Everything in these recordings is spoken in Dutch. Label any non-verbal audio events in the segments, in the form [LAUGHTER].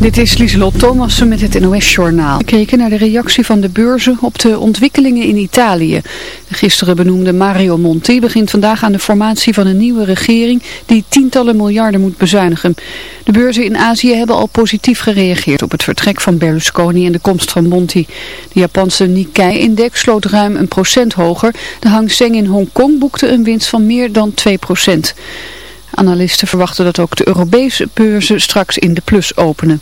Dit is Lieselot Thomassen met het NOS-journaal. We keken naar de reactie van de beurzen op de ontwikkelingen in Italië. De gisteren benoemde Mario Monti begint vandaag aan de formatie van een nieuwe regering die tientallen miljarden moet bezuinigen. De beurzen in Azië hebben al positief gereageerd op het vertrek van Berlusconi en de komst van Monti. De Japanse Nikkei-index sloot ruim een procent hoger. De Hang Seng in Hongkong boekte een winst van meer dan 2 procent. Analisten verwachten dat ook de Europese beurzen straks in de plus openen.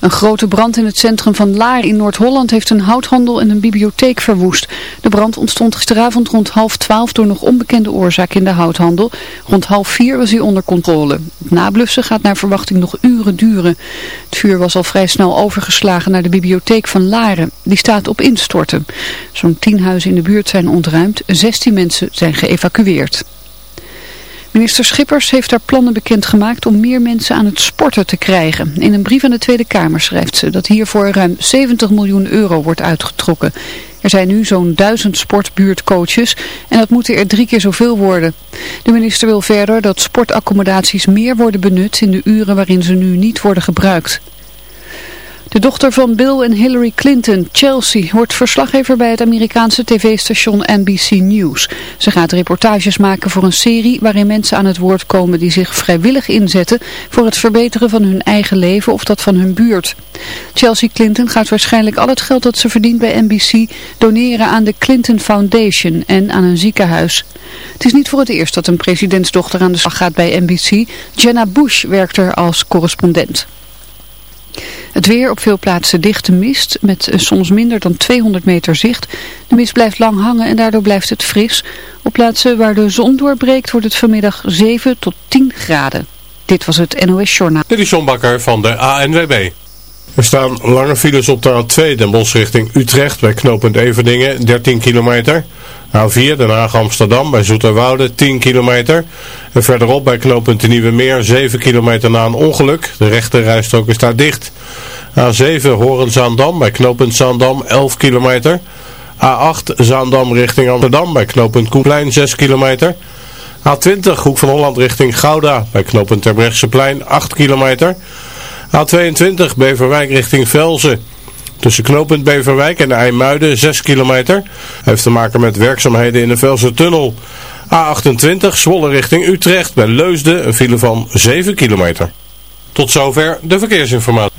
Een grote brand in het centrum van Laar in Noord-Holland heeft een houthandel en een bibliotheek verwoest. De brand ontstond gisteravond rond half twaalf door nog onbekende oorzaak in de houthandel. Rond half vier was hij onder controle. Het nablussen gaat naar verwachting nog uren duren. Het vuur was al vrij snel overgeslagen naar de bibliotheek van Laren. Die staat op instorten. Zo'n tien huizen in de buurt zijn ontruimd. Zestien mensen zijn geëvacueerd. Minister Schippers heeft daar plannen bekendgemaakt om meer mensen aan het sporten te krijgen. In een brief aan de Tweede Kamer schrijft ze dat hiervoor ruim 70 miljoen euro wordt uitgetrokken. Er zijn nu zo'n duizend sportbuurtcoaches en dat moeten er drie keer zoveel worden. De minister wil verder dat sportaccommodaties meer worden benut in de uren waarin ze nu niet worden gebruikt. De dochter van Bill en Hillary Clinton, Chelsea, wordt verslaggever bij het Amerikaanse tv-station NBC News. Ze gaat reportages maken voor een serie waarin mensen aan het woord komen die zich vrijwillig inzetten voor het verbeteren van hun eigen leven of dat van hun buurt. Chelsea Clinton gaat waarschijnlijk al het geld dat ze verdient bij NBC doneren aan de Clinton Foundation en aan een ziekenhuis. Het is niet voor het eerst dat een presidentsdochter aan de slag gaat bij NBC. Jenna Bush werkt er als correspondent. Het weer op veel plaatsen dichte mist met soms minder dan 200 meter zicht. De mist blijft lang hangen en daardoor blijft het fris. Op plaatsen waar de zon doorbreekt wordt het vanmiddag 7 tot 10 graden. Dit was het NOS Journaal. Dit is John Bakker van de ANWB. Er staan lange files op de A2 Den Bosch richting Utrecht bij knooppunt Everdingen 13 kilometer... A4 Den Haag Amsterdam bij Zoeterwoude 10 kilometer. En verderop bij knooppunt de Nieuwe Meer 7 kilometer na een ongeluk. De rechte rijstrook is daar dicht. A7 Horen-Zaandam bij knooppunt Zaandam 11 kilometer. A8 Zaandam richting Amsterdam bij knooppunt Koenplein 6 kilometer. A20 Hoek van Holland richting Gouda bij knooppunt Terbrechtseplein 8 kilometer. A22 Beverwijk richting Velzen. Tussen knooppunt Beverwijk en IJmuiden 6 kilometer. Heeft te maken met werkzaamheden in de Velse tunnel. A28 Zwolle richting Utrecht bij Leusden een file van 7 kilometer. Tot zover de verkeersinformatie.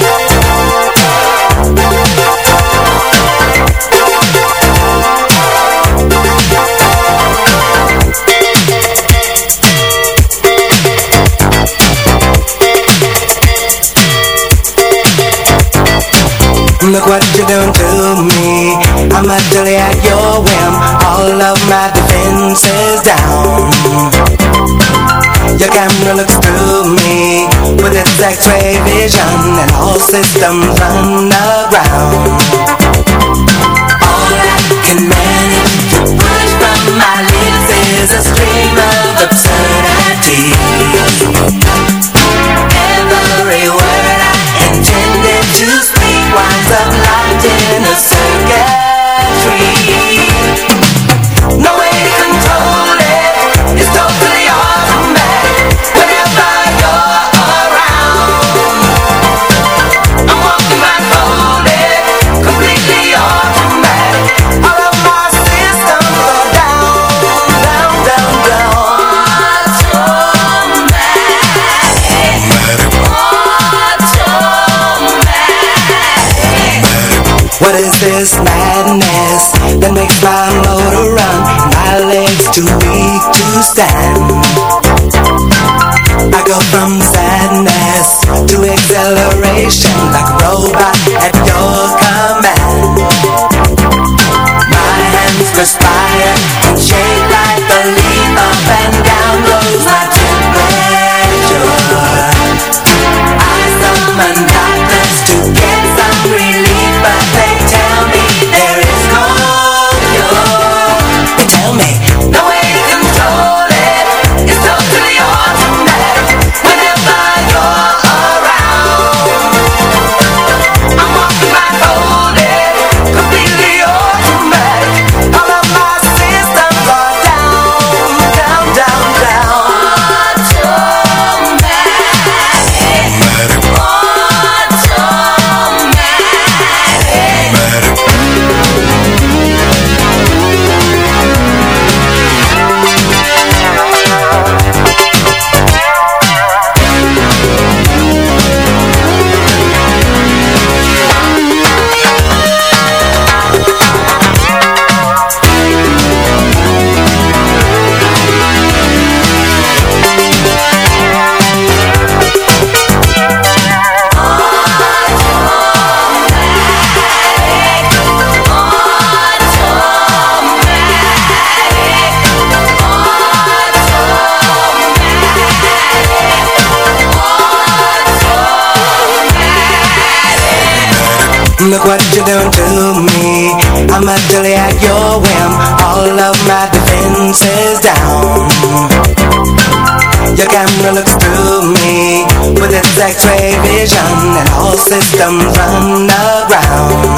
down Your camera looks through me With its x-ray vision And all systems run aground All I can manage to push from my lips Is a stream of absurdity. Every word I intended to speak Winds up locked in a circuitry. That makes my motor run and my legs too weak to stand. X-ray vision And all systems run aground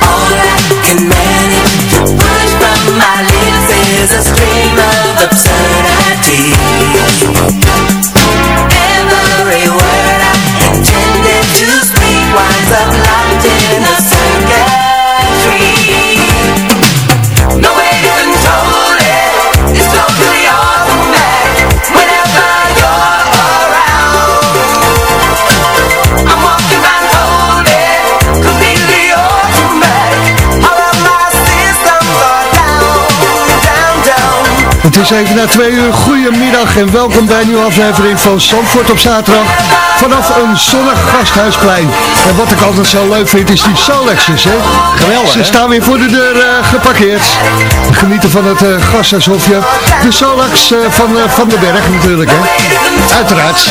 All I can manage to push from my lips Is a stream of absurdity is even na twee uur. Goedemiddag en welkom bij een nieuwe aflevering van Zandvoort op zaterdag. Vanaf een zonnig gasthuisplein. En wat ik altijd zo leuk vind is die Solexes, hè? Geweldig, Ze hè? staan weer voor de deur eh, geparkeerd. Genieten van het uh, gasthuishofje. De Solex eh, van, eh, van de berg natuurlijk, hè? Uiteraard.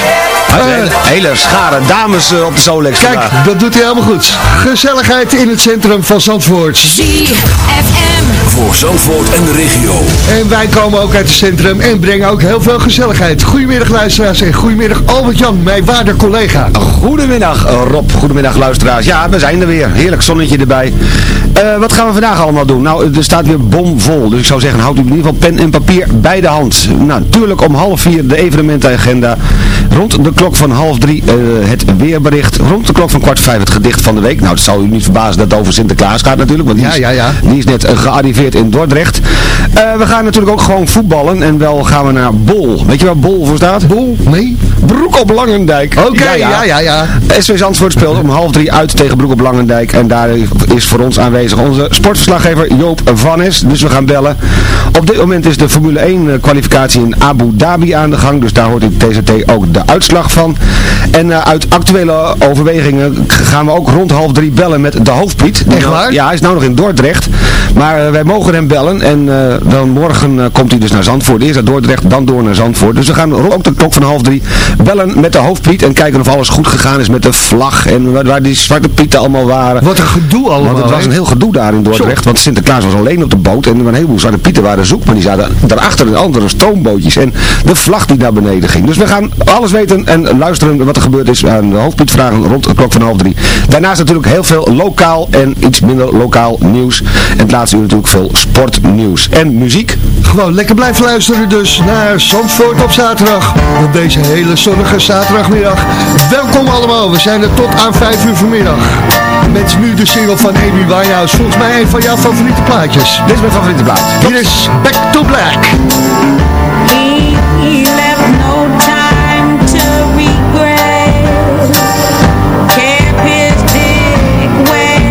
Hele, hele schare dames op de Solex Kijk, vandaag. dat doet hij helemaal goed. Gezelligheid in het centrum van Zandvoort. ZFM. Voor Zandvoort en de regio. En wij komen ook uit het centrum en brengen ook heel veel gezelligheid. Goedemiddag luisteraars en goedemiddag Albert-Jan, mijn waarde collega. Goedemiddag Rob, goedemiddag luisteraars. Ja, we zijn er weer. Heerlijk zonnetje erbij. Eh, wat gaan we vandaag allemaal doen? Nou, er staat weer bomvol. Dus ik zou zeggen, houd u in ieder geval pen en papier bij de hand. Nou, natuurlijk om half vier de evenementenagenda. Rond de klok van half drie eh, het weerbericht. Rond de klok van kwart vijf het gedicht van de week. Nou, het zal u niet verbazen dat het over Sinterklaas gaat natuurlijk. Want die, Ja, is, ja, ja. die is net eh, gearriveerd in Dordrecht. Eh, we gaan natuurlijk ook gewoon voetballen. En wel gaan we naar Bol. Weet je waar Bol voor staat? Bol? Nee? Broek op Langendijk. Oké, ja, ja, ja. SV Zandvoort speelt om half drie uit tegen Broek op Langendijk. En daar is voor ons aanwezig onze sportverslaggever Joop van Nes. Dus we gaan bellen. Op dit moment is de Formule 1 eh, kwalificatie in Abu Dhabi aan de gang. Dus daar hoort in TZT ook de uitslag van. En eh, uit actuele overwegingen gaan we ook rond half drie bellen met de hoofdpiet. Echt waar? Ja, hij is nou nog in Dordrecht. Maar eh, wij mogen hem bellen. En eh, dan morgen eh, komt hij dus naar Zandvoort. Eerst naar Dordrecht, dan door naar Zandvoort. Dus we gaan rond ook de klok van half drie bellen met de hoofdpiet. En kijken of alles goed gegaan is met de vlag. En waar, die zwarte pieten allemaal waren. Wat een gedoe allemaal. Want het was een heel gedoe daar in Dordrecht. Want Sinterklaas was alleen op de boot. En er waren een heleboel zwarte pieten waren zoek. Maar die zaten daarachter in andere stoombootjes. En de vlag die naar beneden ging. Dus we gaan alles weten en luisteren wat er gebeurd is aan de hoofdpiet vragen rond de klok van half drie. Daarnaast natuurlijk heel veel lokaal en iets minder lokaal nieuws. En het laatste uur natuurlijk veel sportnieuws. En muziek. Gewoon lekker blijven luisteren dus naar Zandvoort op zaterdag. Op deze hele zonnige zaterdagmiddag. Welkom allemaal, we zijn er tot aan 5 uur vanmiddag. Met nu de single van Amy Winehouse. Volgens mij een van jouw favoriete plaatjes. Dit is mijn favoriete plaat. Hier is Back to Black. He left no time to regret. Kept his dick wet.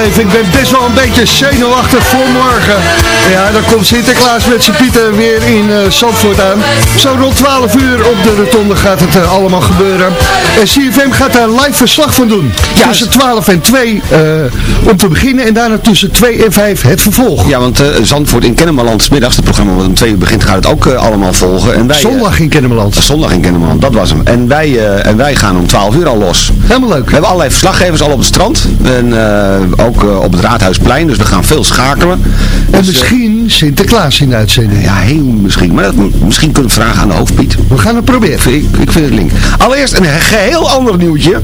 Ik ben best wel een beetje zenuwachtig voor morgen. Ja, dan komt Sinterklaas met zijn Pieter weer in uh, Zandvoort aan. Zo rond 12 uur op de rotonde gaat het uh, allemaal gebeuren. En CFM gaat daar live verslag van doen. Ja, tussen 12 en 2 om te beginnen en daarna tussen 2 en 5 het vervolg. Ja, want Zandvoort in Kennemerland, middags het programma wat om 2 uur begint, gaat het ook allemaal volgen. En wij, zondag in Kennemerland. zondag in Kennemerland, dat was hem. En wij, en wij gaan om 12 uur al los. Helemaal leuk. We hebben allerlei verslaggevers al op het strand. En ook op het Raadhuisplein, dus we gaan veel schakelen. En dus, misschien Sinterklaas in de uitzending. Ja, heel misschien. Maar dat, misschien kunnen we vragen aan de hoofdpiet. We gaan het proberen. Ik, ik vind het link. Allereerst een geheel ander nieuwtje.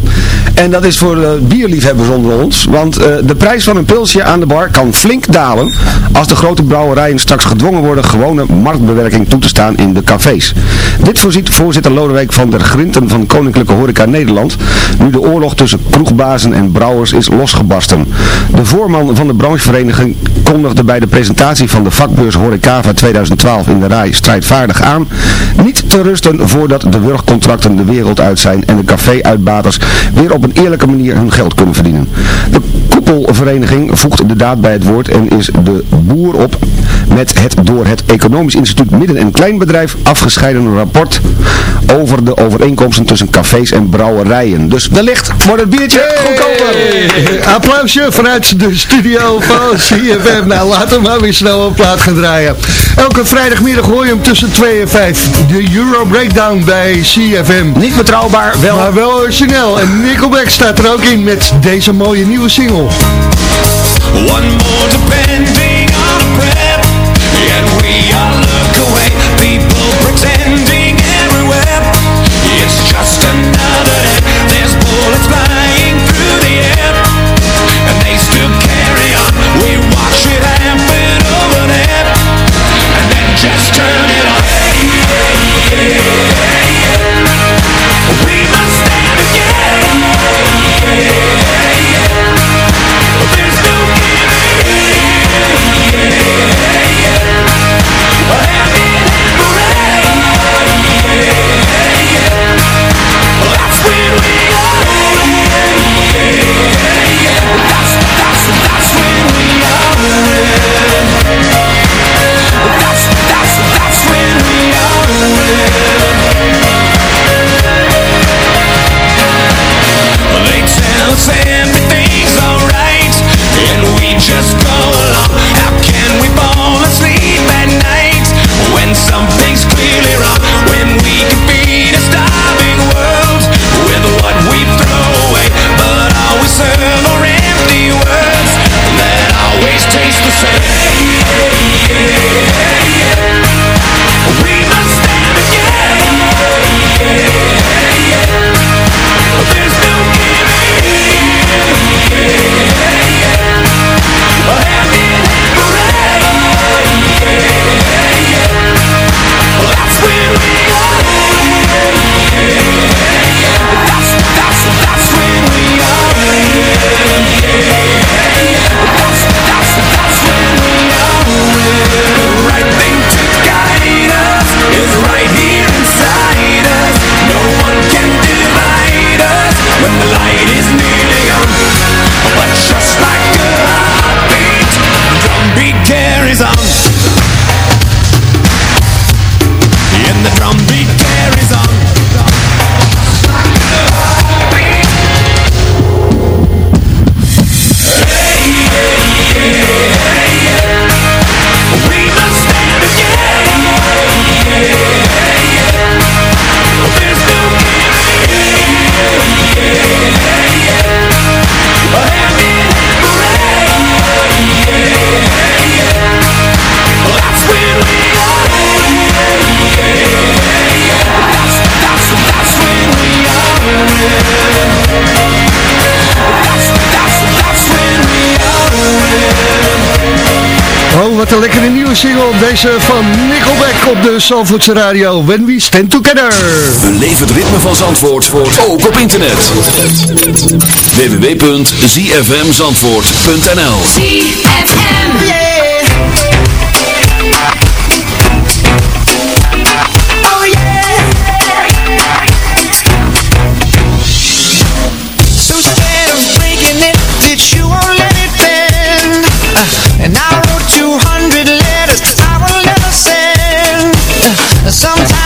En dat is voor de bierliefhebbers onder ons. Want uh, de prijs van een pilsje aan de bar kan flink dalen. Als de grote brouwerijen straks gedwongen worden gewone marktbewerking toe te staan in de cafés. Dit voorziet voorzitter Lodewijk van der Grinten van Koninklijke Horeca Nederland. Nu de oorlog tussen kroegbazen en brouwers is losgebarsten. De voorman van de branchevereniging kondigde bij de presentatie van de vakbeurs Horecava 2012 in de RAI strijdvaardig aan. Niet te rusten voordat de wurgcontracten de wereld uit zijn en de café-uitbaters weer op een eerlijke manier hun geld kunnen verdienen. De koepelvereniging voegt de daad bij het woord en is de boer op met het door het Economisch Instituut Midden- en Kleinbedrijf afgescheiden rapport over de overeenkomsten tussen cafés en brouwerijen. Dus wellicht wordt het biertje goedkoper. Applausje vanuit de studio van [LAUGHS] CFM. Nou, laten we maar weer snel een plaat gaan draaien. Elke vrijdagmiddag hoor je hem tussen 2 en 5. De Euro Breakdown bij CFM. Niet betrouwbaar, wel. Maar wel origineel. En Nickelback staat er ook in met deze mooie nieuwe single. One more depending wat een lekkere nieuwe single. Deze van Nickelback op de Zandvoortse Radio. When we stand together. Beleef het ritme van Zandvoort, ook op internet. www.zfmzandvoort.nl ZFM. Sometimes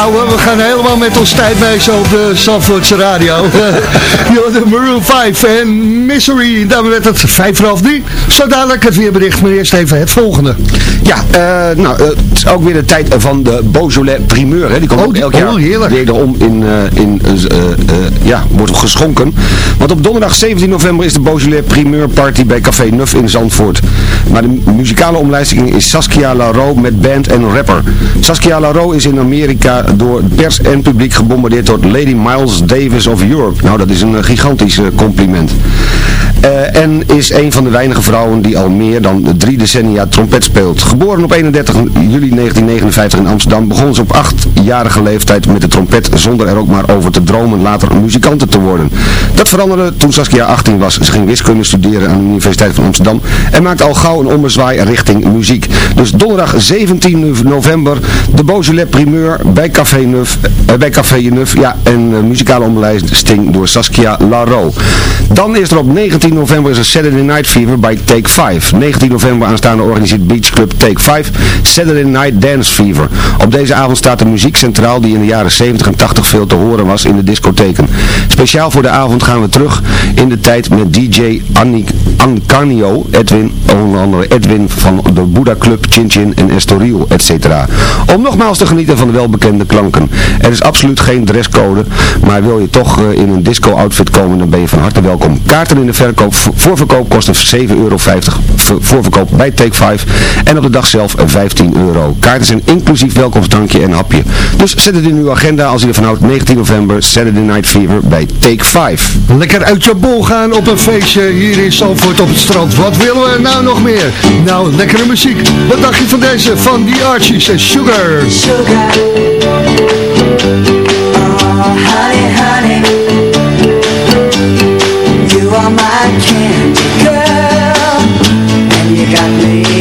ouwe, we gaan helemaal met ons tijd mee zo op de Zandvoortse radio. [LAUGHS] De Maroon 5 en Misery, dan werd het vijf voor half drie. Zo dadelijk het weerbericht, maar eerst even het volgende. Ja, eh, nou, het is ook weer de tijd van de Beaujolais primeur. Hè. Die komt Oh, ook elk oh, jaar heerlijk. wederom in, eh, in eh, eh, ja, wordt geschonken. Want op donderdag 17 november is de Beaujolais primeur party bij Café Nuf in Zandvoort. Maar de muzikale omlijsting is Saskia Larro met band en rapper. Saskia Larro is in Amerika door pers en publiek gebombardeerd tot Lady Miles Davis of Europe. Nou, dat is een gigantisch compliment. En is een van de weinige vrouwen die al meer dan drie decennia trompet speelt. Geboren op 31 juli 1959 in Amsterdam begon ze op achtjarige leeftijd met de trompet zonder er ook maar over te dromen later muzikante te worden. Dat veranderde toen Saskia 18 was. Ze ging wiskunde studeren aan de Universiteit van Amsterdam en maakte al gauw een ommezwaai richting muziek. Dus donderdag 17 november de Beaujolais primeur bij Café Neuf, eh, bij Café Neuf ja, en eh, muzikale omlijsting door Saskia Larro. Dan is er op 19 november is er Saturday Night Fever bij Take 5. 19 november aanstaande organiseert Beach Club Take 5 Saturday Night Dance Fever. Op deze avond staat de muziek centraal die in de jaren 70 en 80 veel te horen was in de discotheken. Speciaal voor de avond gaan we terug in de tijd met DJ Ancanio, Edwin, onder andere Edwin van de Buddha Club, Chin Chin en Estoril, etc. Om nogmaals te genieten van de welbekende klanken. Er is absoluut geen dresscode, maar wil je toch eh, in een disco outfit komen, dan ben je van harte welkom. Kaarten in de verkoop, voorverkoop kosten 7,50 euro voorverkoop bij Take 5 en op de dag zelf 15 euro. Nou, kaarten zijn inclusief welkomstdrankje en hapje. Dus zet het in uw agenda als u ervan houdt. 19 november, Saturday Night Fever bij Take 5. Lekker uit je bol gaan op een feestje hier in Zandvoort op het strand. Wat willen we nou nog meer? Nou, lekkere muziek. Wat dacht je van deze? Van die Archies en Sugar. Sugar. Oh, you are my candy girl. And you got me.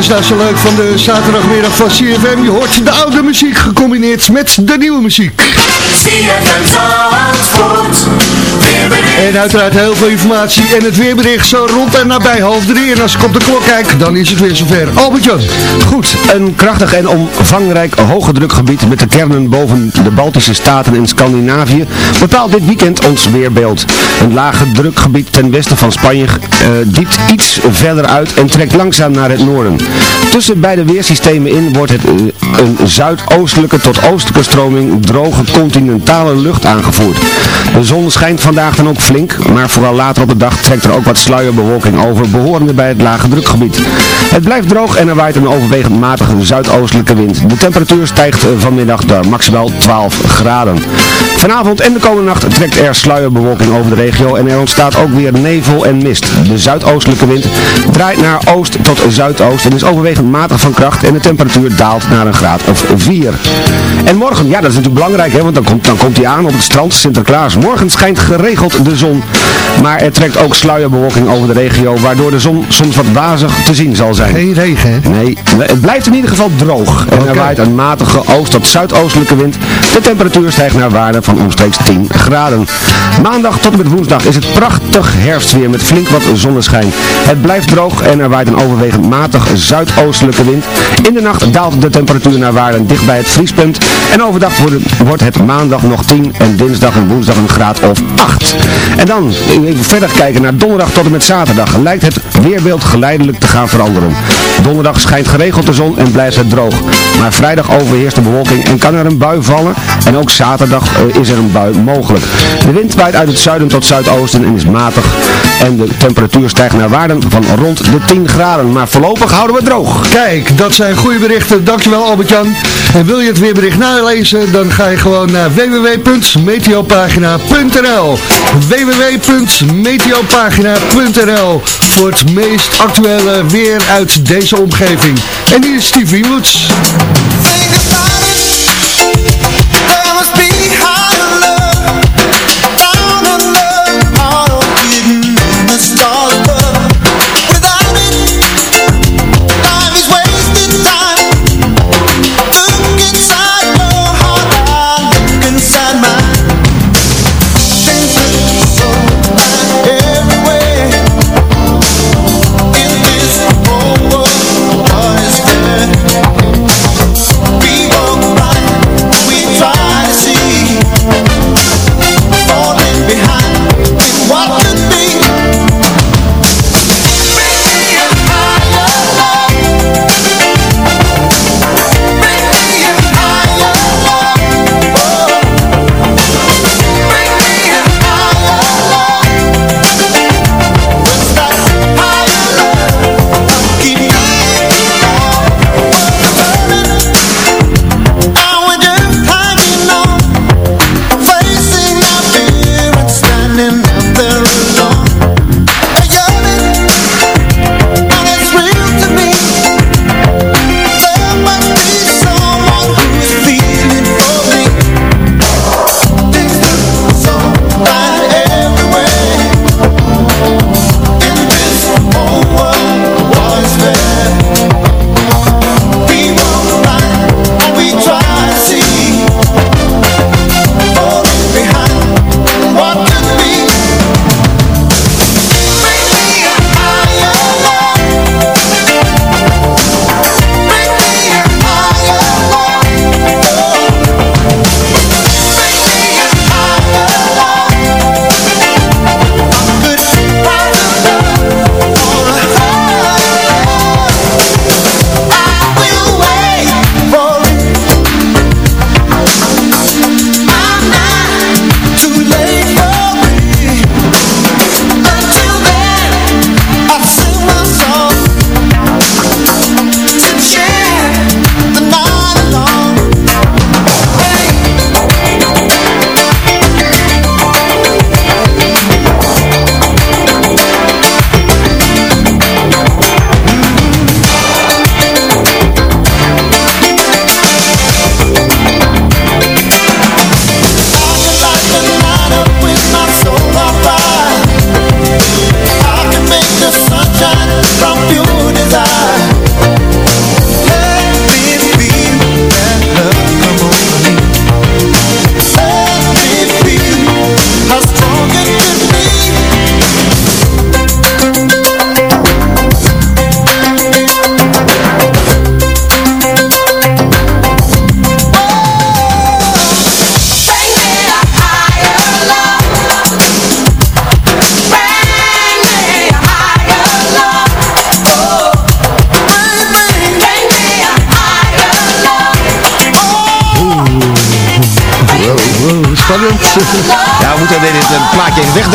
Is nou zo leuk van de zaterdagmiddag van CFM. Je hoort de oude muziek gecombineerd met de nieuwe muziek. En uiteraard heel veel informatie en het weerbericht zo rond en nabij half drie. En als ik op de klok kijk, dan is het weer zover. Albert-Jan. Goed, een krachtig en omvangrijk hoge drukgebied met de kernen boven de Baltische Staten en Scandinavië bepaalt dit weekend ons weerbeeld. Een lage drukgebied ten westen van Spanje eh, diept iets verder uit en trekt langzaam naar het noorden. Tussen beide weersystemen in wordt het, eh, een zuidoostelijke tot oostelijke stroming droge continentale lucht aangevoerd. De zon schijnt vandaag dan ook flink, maar vooral later op de dag trekt er ook wat sluierbewolking over, behorende bij het lage drukgebied. Het blijft droog en er waait een overwegend matige zuidoostelijke wind. De temperatuur stijgt eh, vanmiddag naar maximaal 12 graden. Vanavond en de komende nacht trekt er sluierbewolking over de regio en er ontstaat ook weer nevel en mist. De zuidoostelijke wind draait naar oost tot zuidoost en is overwegend matig van kracht en de temperatuur daalt naar een graad of 4. En morgen, ja dat is natuurlijk belangrijk hè, want dan komt, dan komt hij aan op het strand Sinterklaas. Morgen schijnt geregeld de zon, maar er trekt ook sluierbewolking over de regio, waardoor de zon soms wat wazig te zien zal zijn. Geen regen, hè? Nee, het blijft in ieder geval droog. En er waait een matige oost- tot zuidoostelijke wind. De temperatuur stijgt naar waarde van omstreeks 10 graden. Maandag tot en met woensdag is het prachtig herfstweer met flink wat zonneschijn. Het blijft droog en er waait een overwegend matig zuidoostelijke wind. In de nacht daalt de temperatuur naar waarden dicht bij het vriespunt. En overdag wordt het, het maandag nog 10 en dinsdag en woensdag een graad of 8. En dan even verder kijken naar donderdag tot en met zaterdag. Lijkt het weerbeeld geleidelijk te gaan veranderen. Donderdag schijnt geregeld de zon en blijft het droog. Maar vrijdag overheerst de bewolking en kan er een bui vallen. En ook zaterdag eh, is er een bui mogelijk. De wind waait uit het zuiden tot zuidoosten en is matig. En de temperatuur stijgt naar waarden van rond de 10 graden. Maar voorlopig houden we droog. Kijk, dat zijn goede berichten. Dankjewel Albert-Jan. En wil je het weerbericht nalezen, dan ga je gewoon naar www.meteopagina.nl www.meteopagina.nl Voor het meest actuele weer uit deze omgeving. En hier is Stevie Woods.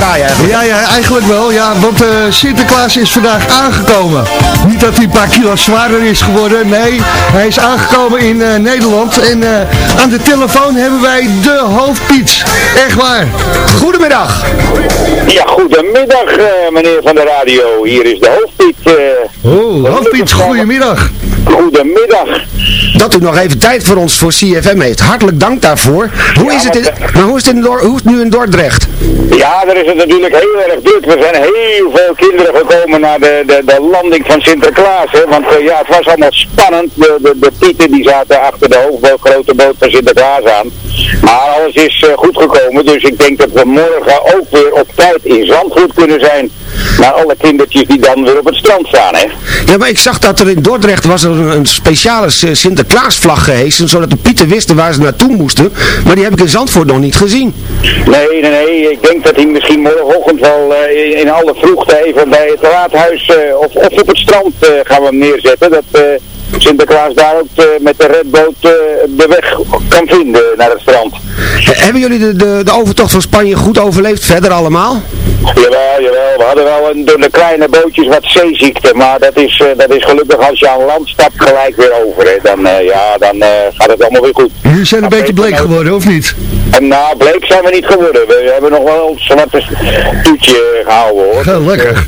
Eigenlijk. Ja, ja, eigenlijk wel. Ja, want eh, Sinterklaas is vandaag aangekomen. Niet dat hij een paar kilo zwaarder is geworden. Nee, hij is aangekomen in eh, Nederland. En eh, aan de telefoon hebben wij de hoofdpiet. Echt waar. Goedemiddag. Ja, goedemiddag eh, meneer van de radio. Hier is de hoofdpiet. eh. Oh, hoofdpiet, goedemiddag. Goedemiddag. Dat u nog even tijd voor ons voor CFM heeft. Hartelijk dank daarvoor. Hoe Ja, is het, in, maar- hoe is het, in Dor- hoe is het nu in Dordrecht? Ja, daar is het natuurlijk heel erg druk. Er zijn heel veel kinderen gekomen naar de, de, de landing van Sinterklaas. Hè? Want eh, ja, het was allemaal spannend. De, de, de pieten die zaten achter de hoofdboot, grote boot van Sinterklaas aan. Maar alles is eh, goed gekomen. Dus ik denk dat we morgen ook weer op tijd in Zandvoort kunnen zijn. Naar alle kindertjes die dan weer op het strand staan. Hè? Ja, maar ik zag dat er in Dordrecht was er een, een speciale Sinterklaasvlag gehesen, zodat de pieten wisten waar ze naartoe moesten. Maar die heb ik in Zandvoort nog niet gezien. Nee, nee, nee. Ik denk dat hij misschien morgenochtend wel eh, in, alle vroegte even bij het raadhuis eh, of, of op het strand eh, gaan we hem neerzetten. Dat Sinterklaas daar ook eh, met de redboot eh, de weg kan vinden naar het strand. He- hebben jullie de, de, de overtocht van Spanje goed overleefd? Verder allemaal? Jawel, jawel. We hadden wel een, door de kleine bootjes wat zeeziekte, maar dat is, eh, dat is gelukkig als je aan land stapt gelijk weer over. Hè. Dan, eh, ja, dan eh, gaat het allemaal weer goed. Jullie zijn een beetje bleek geworden, of niet? En nou, bleek zijn we niet geworden. We hebben nog wel een zwarte toetje gehouden hoor. Gelukkig.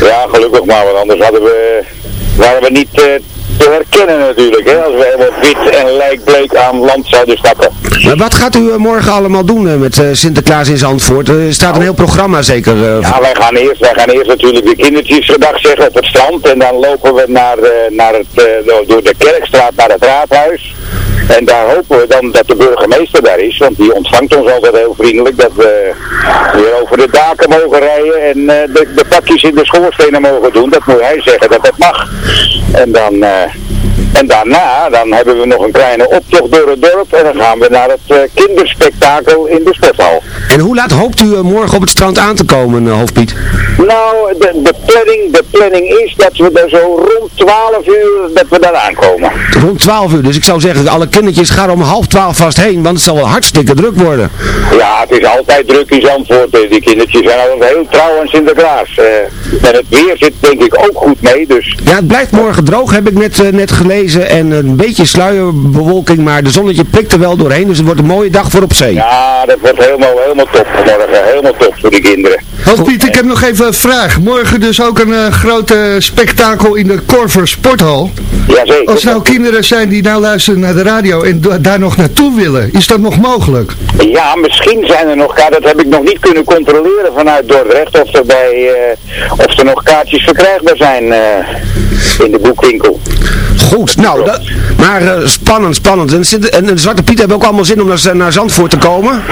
Ja, gelukkig maar, want anders hadden we, waren we niet eh, te herkennen natuurlijk, hè, als we helemaal wit en lijkbleek aan land zouden stappen. Maar wat gaat u eh, morgen allemaal doen eh, met eh, Sinterklaas in Zandvoort? Er staat een heel programma zeker. Ja, wij gaan eerst, wij gaan eerst natuurlijk de kindertjes gedag zeggen op het strand en dan lopen we naar, naar het, door- de Kerkstraat naar het raadhuis. En daar hopen we dan dat de burgemeester daar is, want die ontvangt ons altijd heel vriendelijk dat we weer over de daken mogen rijden en de, de pakjes in de schoorstenen mogen doen. Dat moet hij zeggen dat dat mag. En dan... Bye. En daarna, dan hebben we nog een kleine optocht door het dorp en dan gaan we naar het eh, kinderspektakel in de sporthal. En hoe laat hoopt u eh, morgen op het strand aan te komen, eh, hoofdpiet? Nou, de, de, planning, de planning is dat we er zo rond 12 uur dat we daar aankomen. Rond 12 uur, dus ik zou zeggen, alle kindertjes gaan om half 12 vast heen, want het zal wel hartstikke druk worden. Ja, het is altijd druk in Zandvoort. Die kindertjes zijn altijd heel trouw aan Sinterklaas. En het weer zit denk ik ook goed mee, dus Ja, het blijft morgen droog, heb ik net, net gelezen, en een beetje sluierbewolking, maar de zonnetje prikt er wel doorheen, dus het wordt een mooie dag voor op zee. ja, dat wordt helemaal, helemaal top morgen. Helemaal top voor die kinderen. Hoofdpiet, ik heb nog even een vraag. Morgen dus ook een eh, grote spektakel in de Corver Sporthal. Jazeker. Als nou kinderen zijn die nou luisteren naar de radio en da- daar nog naartoe willen, is dat nog mogelijk? Ja, misschien zijn er nog kaarten. Dat heb ik nog niet kunnen controleren vanuit Dordrecht. Of er, bij, eh, of er nog kaartjes verkrijgbaar zijn eh, in de boekwinkel. Goed, nou, dat, maar eh, spannend, spannend. En, en de Zwarte Piet hebben ook allemaal zin om naar, naar Zandvoort te komen.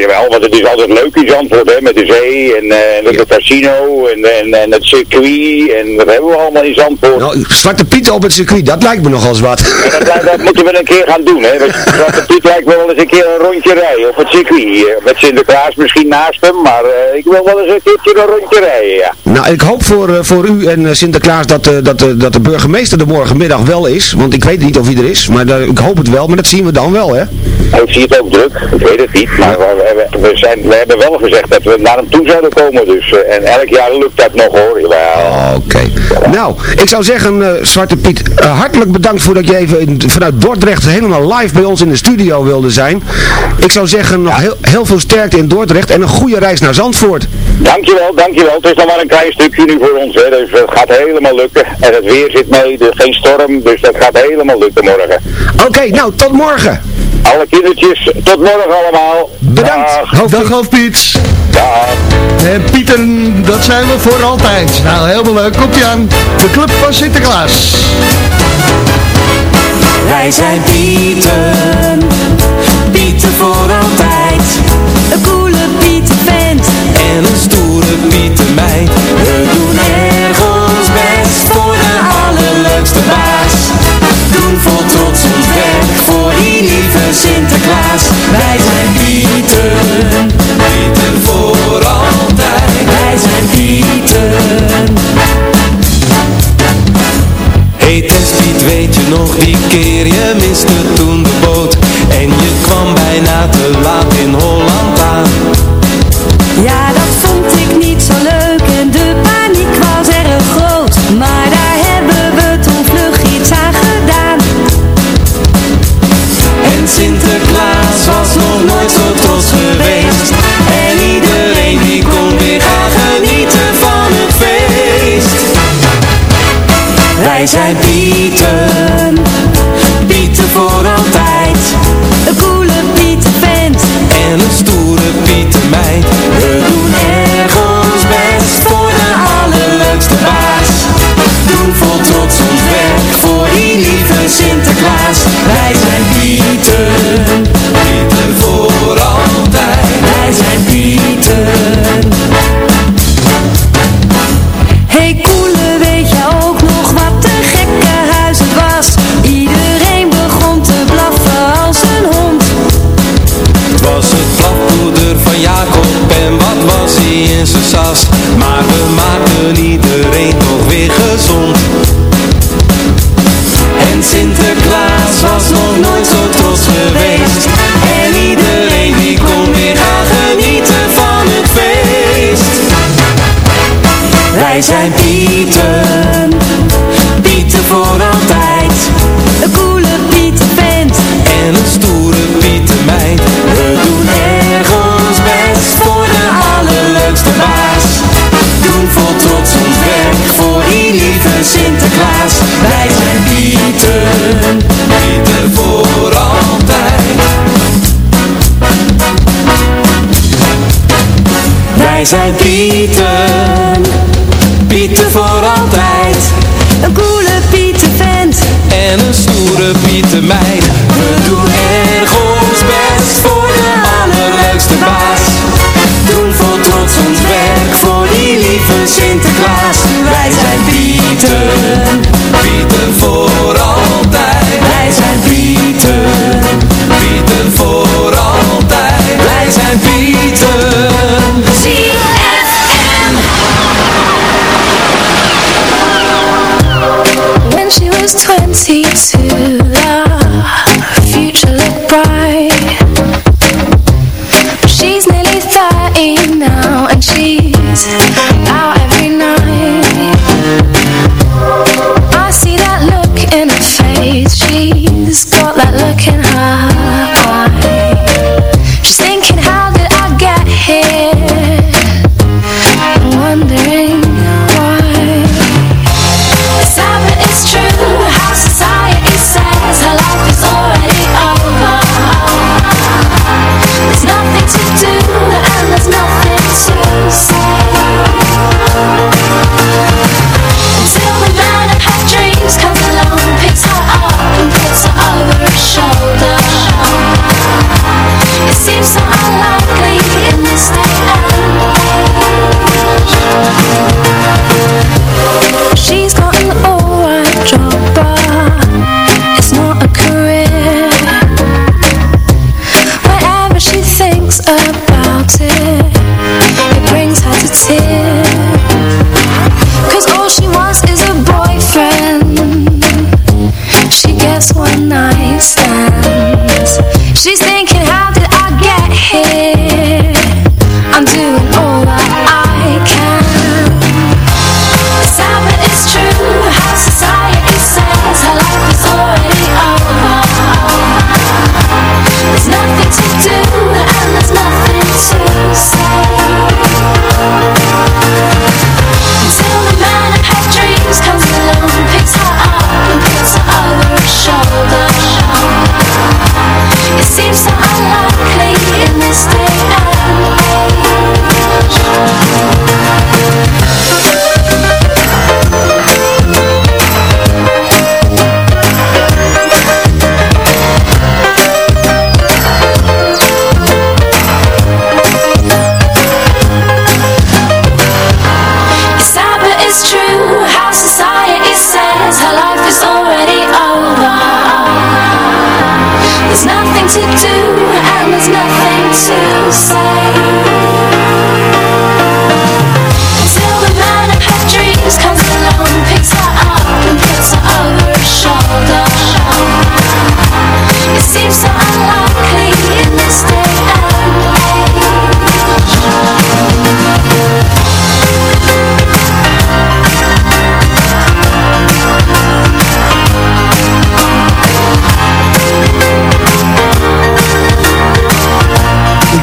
Jawel, want het is altijd leuk in Zandvoort, hè, met de zee en, eh, en het casino en, en, en het circuit en dat hebben we allemaal in Zandvoort. Nou, Zwarte Piet op het circuit, dat lijkt me nog eens wat. Dat, dat moeten we een keer gaan doen, hè. Want [LAUGHS] Zwarte Piet lijkt me wel eens een keer een rondje rijden op het circuit. eh, Met Sinterklaas misschien naast hem, maar eh, ik wil wel eens een keertje een rondje rijden, ja. Nou, ik hoop voor, voor u en Sinterklaas dat, dat, dat de burgemeester er morgenmiddag wel is. Want ik weet niet of hij er is, maar ik hoop het wel. Maar dat zien we dan wel, hè? Ik zie het ook druk, ik weet het niet, maar we, we, we zijn, we hebben wel gezegd dat we naar hem toe zouden komen, dus, eh, en elk jaar lukt dat nog hoor. Oké. Nou, ik zou zeggen, eh, Zwarte Piet, eh, hartelijk bedankt voor dat je even in- vanuit Dordrecht helemaal live bij ons in de studio wilde zijn. Ik zou zeggen, nog heel, heel veel sterkte in Dordrecht en een goede reis naar Zandvoort. Dankjewel, dankjewel. Het is nog maar een klein stukje nu voor ons, hè. dus het gaat helemaal lukken. En het weer zit mee, dus geen storm, dus dat gaat helemaal lukken morgen. Oké, nou, tot morgen. Alle kindertjes, tot morgen allemaal. Bedankt. Dag. Dag Hoofdpiet. Dag. En Pieten, dat zijn we voor altijd. Nou, helemaal leuk. Komt ie aan. De Club van Sinterklaas. Wij zijn Pieten, Pieten voor altijd. Een coole Pietenvent en een stoere Pietenmeid. We doen erg ons best voor de allerleukste baas. Doen vol Sinterklaas, wij zijn Pieten. Pieten voor altijd, wij zijn Pieten. Hey Testiet, weet je nog die keer, je miste toen de boot. En je kwam bijna te laat in Holland Wij zijn Pieter. Wij zijn Pieten, Pieten voor altijd. Een coole Pietenband en een stoere Pietenmeid. We doen erg ons best voor de allerleukste baas. Doen vol trots ons werk voor die lieve Sinterklaas. Wij zijn Pieten, Pieten voor altijd. Wij zijn Pieten. en een stoere Pieter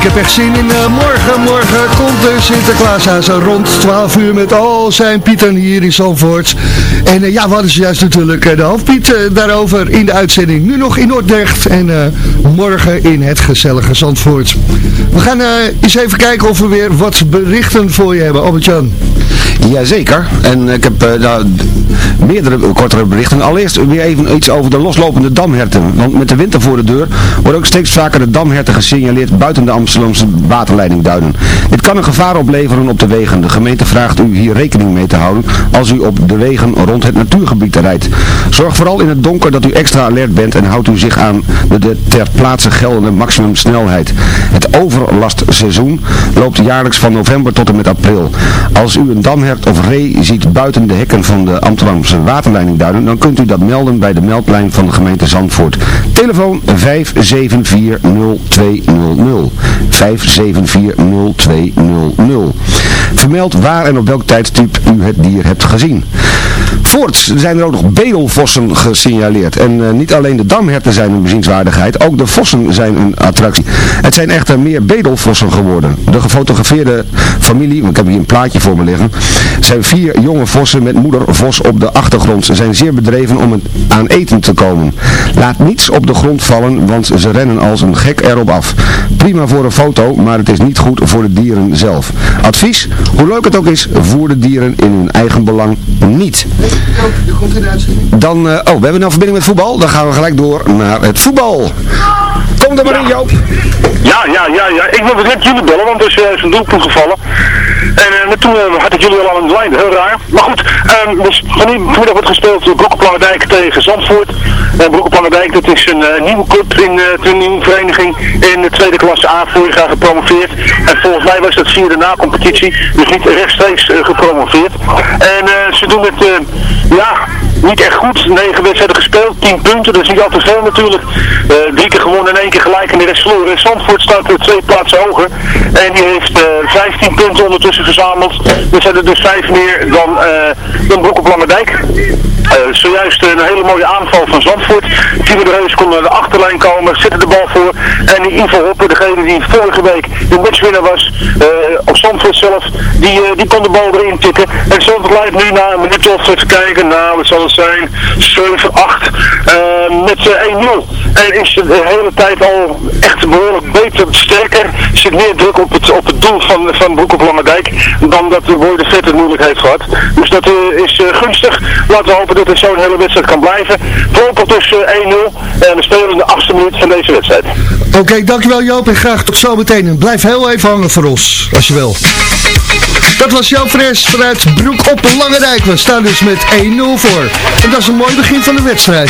heb echt zin in uh, morgen. Morgen komt de Sinterklaas aan zo rond 12 uur met al zijn Pieten hier in Zandvoort. En uh, ja, wat is juist natuurlijk uh, de hoofdpiet daarover in de uitzending. Nu nog in Noordrecht en morgen in het gezellige Zandvoort. We gaan eens even kijken of we weer wat berichten voor je hebben. Albert-Jan. Jazeker. En ik heb nou, meerdere kortere berichten. Allereerst weer even iets over de loslopende damherten. Want met de winter voor de deur worden ook steeds vaker de damherten gesignaleerd buiten de Amsterdamse waterleiding duinen. Dit kan een gevaar opleveren op de wegen. De gemeente vraagt u hier rekening mee te houden als u op de wegen rond het natuurgebied rijdt. Zorg vooral in het donker dat u extra alert bent en houdt u zich aan de ter plaatse geldende maximumsnelheid. Het overlastseizoen loopt jaarlijks van november tot en met april. Als u een damhert of ree ziet buiten de hekken van de Amsterdamse waterleiding duinen, dan kunt u dat melden bij de meldlijn van de gemeente Zandvoort. Telefoon 574 0200. 5740200. Vermeld waar en op welk tijdstip u het dier hebt gezien. Voorts zijn er ook nog bedelvossen gesignaleerd. En uh, niet alleen de damherten zijn een bezienswaardigheid, ook de vossen zijn een attractie. Het zijn echter meer bedelvossen geworden. De gefotografeerde familie, ik heb hier een plaatje voor me liggen, zijn vier jonge vossen met moeder vos op de achtergrond. Ze zijn zeer bedreven om aan eten te komen. Laat niets op de grond vallen, want ze rennen als een gek erop af. Prima voor een foto, maar het is niet goed voor de dieren zelf. Advies, hoe leuk het ook is, voer de dieren in hun eigen belang niet. Dan, uh, oh, we hebben nou verbinding met voetbal. Dan gaan we gelijk door naar het voetbal. Kom er maar in, Joop. Ja, ja, ja, ja. Ik wil net jullie bellen, want er is, een doelpunt gevallen. En uh, toen uh, had ik jullie al aan de lijn, heel raar. Maar goed, um, dus vanmiddag wordt gespeeld door Broekplanendijk tegen Zandvoort. En dat is een nieuwe club in de nieuwe vereniging in de tweede klasse A, vorig jaar gepromoveerd. En volgens mij was dat via de na-competitie, dus niet rechtstreeks gepromoveerd. En ze doen het, ja, niet echt goed. Negen wedstrijden gespeeld, tien punten, dat is niet al te veel natuurlijk. drie keer gewonnen en één keer gelijk en de rest verloren. Zandvoort staat er twee plaatsen hoger. En die heeft 15 punten ondertussen verzameld. Er zijn er dus vijf meer dan, uh, dan Broek op Lange Dijk. Uh, zojuist een hele mooie aanval van Zandvoort. Timo de Reus kon naar de achterlijn komen, zette de bal voor. En Ivo Hoppe, degene die vorige week de matchwinnaar was, uh, op Zandvoort zelf, die, die kon de bal erin tikken. En Zandvoort leidt nu na een minuut of even kijken, nou wat zal het zijn, 7, 8, met 1-0. En is de hele tijd al echt behoorlijk beter, sterker. Zit meer druk op het, op het doel van, van Broek op Lange Dijk dan dat de Boy de Vet het moeilijk heeft gehad. Dus dat uh, is gunstig. Laten we hopen dat het zo'n hele wedstrijd kan blijven. Dus uh, 1-0 en we spelen in de achtste minuut van deze wedstrijd. Oké, dankjewel Joop en graag tot zometeen. En blijf heel even hangen voor ons, als je wil. Dat was Joop Fres vanuit Broek op Lange Dijk. We staan dus met 1-0 voor. En dat is een mooi begin van de wedstrijd.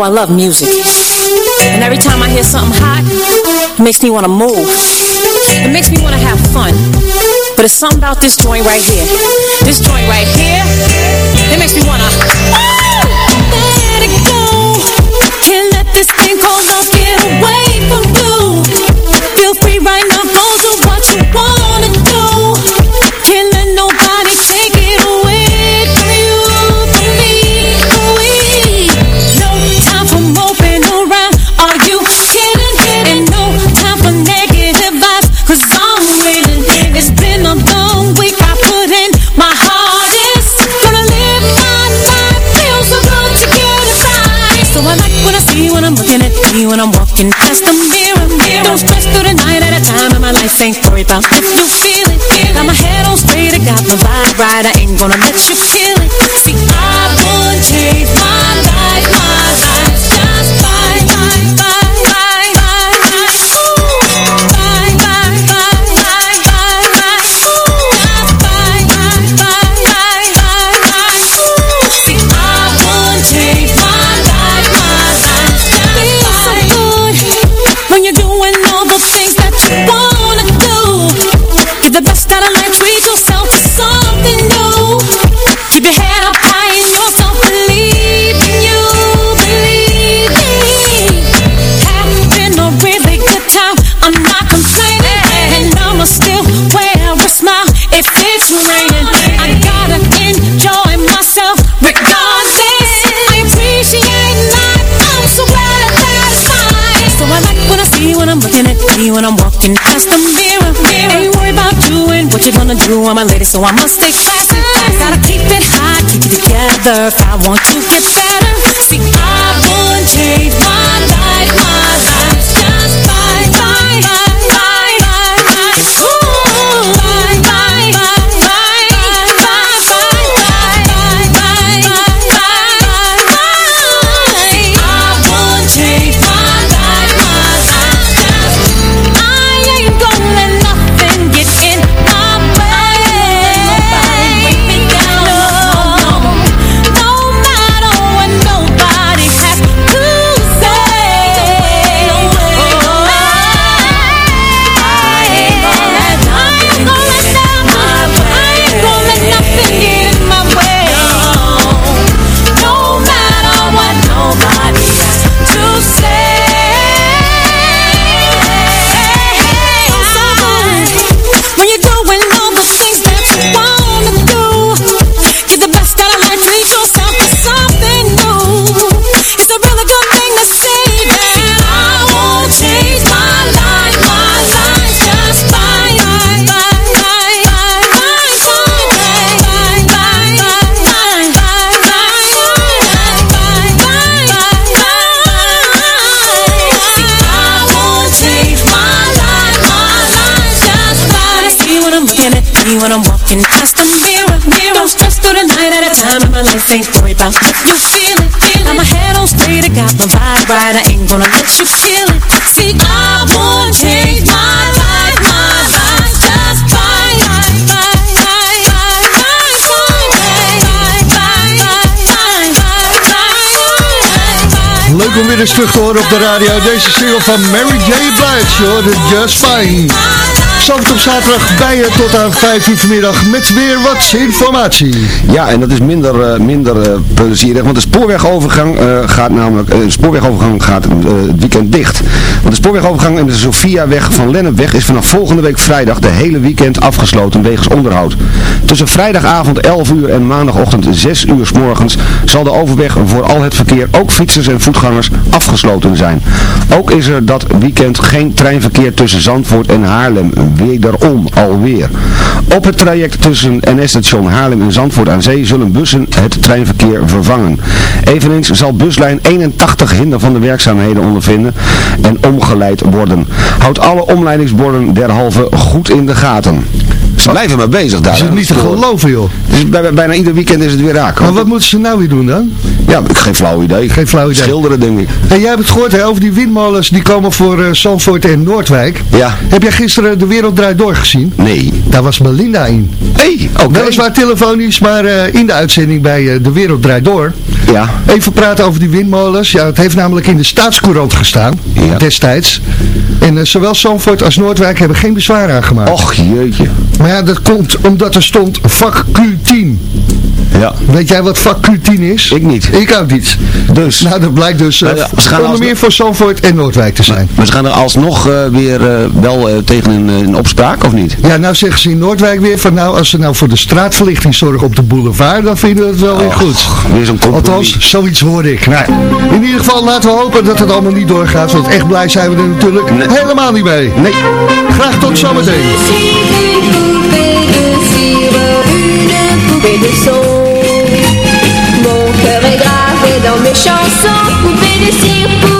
know I love music. And every time I hear something hot, it makes me want to move. It makes me want to have fun. But it's something about this joint right here. This joint right here, it makes me want to... Let it go. Can't let this thing called love get away from me. when I'm walking past the mirror. mirror. Don't stress through the night at a time, and my life ain't worried about if you feel it. Got my head on straight, I got the vibe right. I ain't gonna let you kill it. See, I won't change my so I must stay classy. Gotta keep it hot, keep it together. me when I'm walking past the mirror. Mirror, stress through the night at a time, and my life ain't worried about you feel it. Feel now my head on straight, I got my vibe right. I ain't gonna let you feel it. See, I won't change my life, my. Leuk om weer eens terug te horen op de radio. Deze single van Mary J. Blige, hoor. Just Fine. Zand op zaterdag bij je tot aan 5 uur vanmiddag met weer wat informatie. Ja, en dat is minder, eh, minder eh, plezierig, want de spoorwegovergang eh, gaat namelijk, de spoorwegovergang gaat het weekend dicht. Want de spoorwegovergang in de Sofiaweg van Lennepweg is vanaf volgende week vrijdag de hele weekend afgesloten wegens onderhoud. Tussen vrijdagavond 11 uur en maandagochtend 6 uur s morgens zal de overweg voor al het verkeer, ook fietsers en voetgangers, afgesloten zijn. Ook is er dat weekend geen treinverkeer tussen Zandvoort en Haarlem. Wederom, alweer. Op het traject tussen NS-station Haarlem en Zandvoort aan Zee zullen bussen het treinverkeer vervangen. Eveneens zal buslijn 81 hinder van de werkzaamheden ondervinden en omgeleid worden. Houd alle omleidingsborden derhalve goed in de gaten. Ze blijven maar bezig daar. Is het niet te geloven, joh? Dus bij, bijna ieder weekend is het weer raak. Maar wat moeten ze nou weer doen dan? Ja, geen flauw idee. Geen flauw idee. Schilderen, denk ik. En jij hebt het gehoord hè, over die windmolens die komen voor Zandvoort en Noordwijk. Ja. Heb jij gisteren De Wereld Draait Door gezien? Nee. Daar was Melinda in. Hé, oké. Weliswaar telefonisch, maar eh, in de uitzending bij eh, De Wereld Draait Door. Ja. Even praten over die windmolens. Ja, het heeft namelijk in de staatscourant gestaan, Ja. destijds. En eh, zowel Zandvoort als Noordwijk hebben geen bezwaar aangemaakt. Och, jeetje. Maar ja, dat komt omdat er stond vak Q10. Ja. Weet jij wat vak Q10 is? Ik niet. Ik ook niet. Dus. Nou, dat blijkt dus eh, Nou ja, onder meer voor Zandvoort en Noordwijk te zijn. Maar ze gaan er alsnog eh, weer eh, wel eh, tegen een, een opspraak, of niet? Ja, nou zeggen ze in Noordwijk weer van nou, als ze nou voor de straatverlichting zorgen op de boulevard, dan vinden we het wel weer Och, goed. Weer zo'n compromis. Althans, zoiets hoorde ik. Nou, in ieder geval laten we hopen dat het allemaal niet doorgaat, want echt blij zijn we er natuurlijk Nee. helemaal niet mee. Nee. Graag tot zometeen. Cœur est gravé dans mes chansons. Poupée de